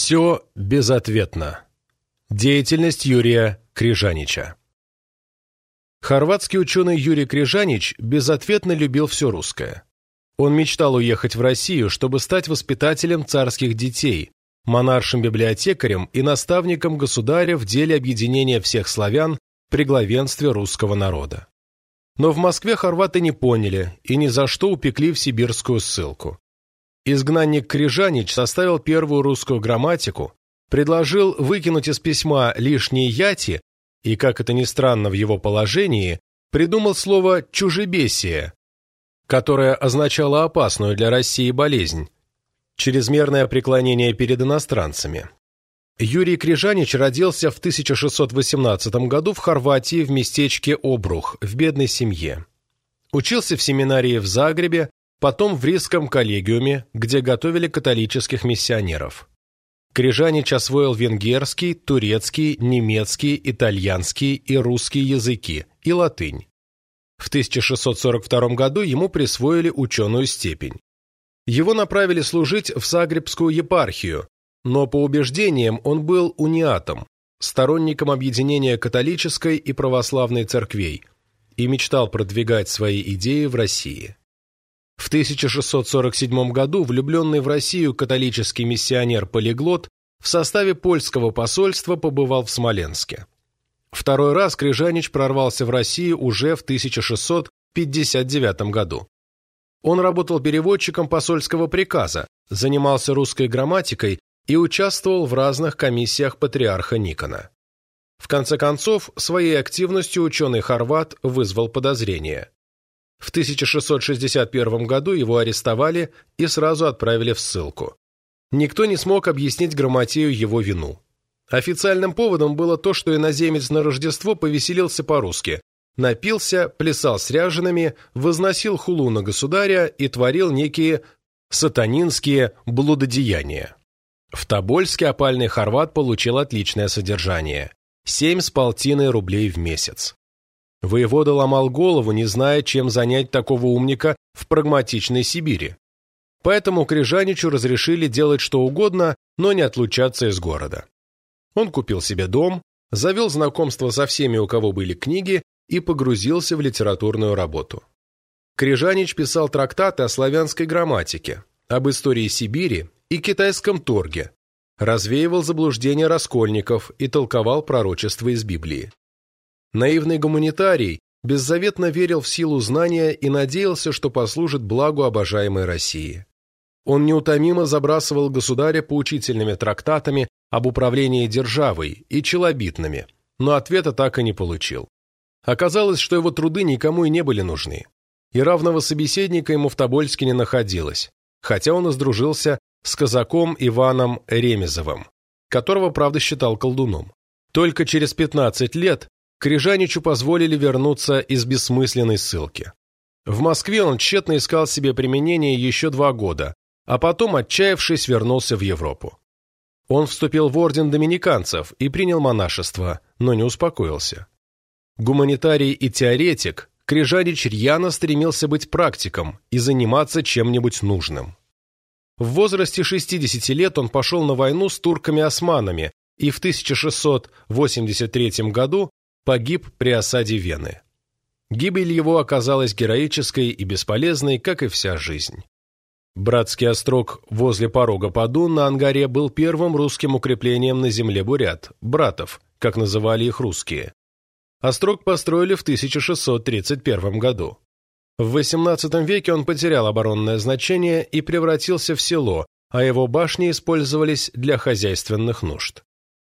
Все безответно. Деятельность Юрия Крижанича. Хорватский ученый Юрий Крижанич безответно любил все русское. Он мечтал уехать в Россию, чтобы стать воспитателем царских детей, монаршим-библиотекарем и наставником государя в деле объединения всех славян при главенстве русского народа. Но в Москве хорваты не поняли и ни за что упекли в сибирскую ссылку. Изгнанник Крижанич составил первую русскую грамматику, предложил выкинуть из письма лишние яти и, как это ни странно в его положении, придумал слово «чужебесие», которое означало опасную для России болезнь – чрезмерное преклонение перед иностранцами. Юрий Крижанич родился в 1618 году в Хорватии в местечке Обрух, в бедной семье. Учился в семинарии в Загребе, потом в Рижском коллегиуме, где готовили католических миссионеров. Крижанич освоил венгерский, турецкий, немецкий, итальянский и русский языки и латынь. В 1642 году ему присвоили ученую степень. Его направили служить в Сагребскую епархию, но по убеждениям он был униатом, сторонником объединения католической и православной церквей и мечтал продвигать свои идеи в России. В 1647 году влюбленный в Россию католический миссионер-полиглот в составе польского посольства побывал в Смоленске. Второй раз Крижанич прорвался в Россию уже в 1659 году. Он работал переводчиком посольского приказа, занимался русской грамматикой и участвовал в разных комиссиях патриарха Никона. В конце концов, своей активностью ученый-хорват вызвал подозрения. В 1661 году его арестовали и сразу отправили в ссылку. Никто не смог объяснить Грамотею его вину. Официальным поводом было то, что иноземец на Рождество повеселился по-русски, напился, плясал с ряжеными, возносил хулу на государя и творил некие сатанинские блудодеяния. В Тобольске опальный хорват получил отличное содержание – семь с полтиной рублей в месяц. Воевода ломал голову, не зная, чем занять такого умника в прагматичной Сибири. Поэтому Крижаничу разрешили делать что угодно, но не отлучаться из города. Он купил себе дом, завел знакомство со всеми, у кого были книги, и погрузился в литературную работу. Крижанич писал трактаты о славянской грамматике, об истории Сибири и китайском торге, развеивал заблуждения раскольников и толковал пророчества из Библии. Наивный гуманитарий беззаветно верил в силу знания и надеялся, что послужит благу обожаемой России. Он неутомимо забрасывал государя поучительными трактатами об управлении державой и челобитными, но ответа так и не получил. Оказалось, что его труды никому и не были нужны, и равного собеседника ему в Тобольске не находилось, хотя он издружился с казаком Иваном Ремезовым, которого, правда, считал колдуном. Только через 15 лет Крижаничу позволили вернуться из бессмысленной ссылки. В Москве он тщетно искал себе применение еще два года, а потом, отчаявшись, вернулся в Европу. Он вступил в орден доминиканцев и принял монашество, но не успокоился. Гуманитарий и теоретик, Крижанич рьяно стремился быть практиком и заниматься чем-нибудь нужным. В возрасте 60 лет он пошел на войну с турками-османами и в 1683 году погиб при осаде Вены. Гибель его оказалась героической и бесполезной, как и вся жизнь. Братский острог возле порога Падун на Ангаре был первым русским укреплением на земле бурят, братов, как называли их русские. Острог построили в 1631 году. В XVIII веке он потерял оборонное значение и превратился в село, а его башни использовались для хозяйственных нужд.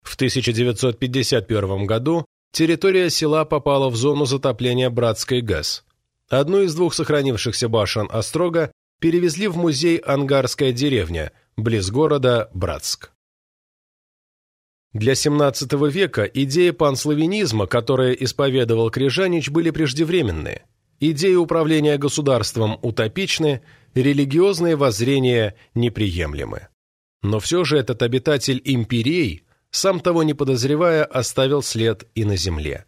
В 1951 году территория села попала в зону затопления Братской ГЭС. Одну из двух сохранившихся башен Острога перевезли в музей «Ангарская деревня», близ города Братск. Для XVII века идеи панславянизма, которые исповедовал Крижанич, были преждевременные. Идеи управления государством утопичны, религиозные воззрения неприемлемы. Но все же этот обитатель империй сам того не подозревая, оставил след и на земле.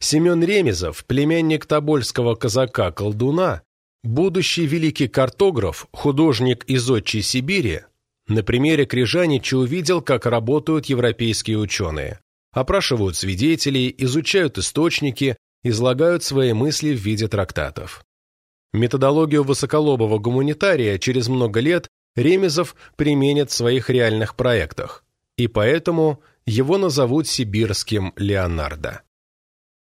Семен Ремезов, племянник тобольского казака-колдуна, будущий великий картограф, художник из отчей Сибири, На примере Крижанича увидел, как работают европейские ученые. Опрашивают свидетелей, изучают источники, излагают свои мысли в виде трактатов. Методологию высоколобого гуманитария через много лет Ремезов применит в своих реальных проектах, и поэтому его назовут сибирским Леонардо.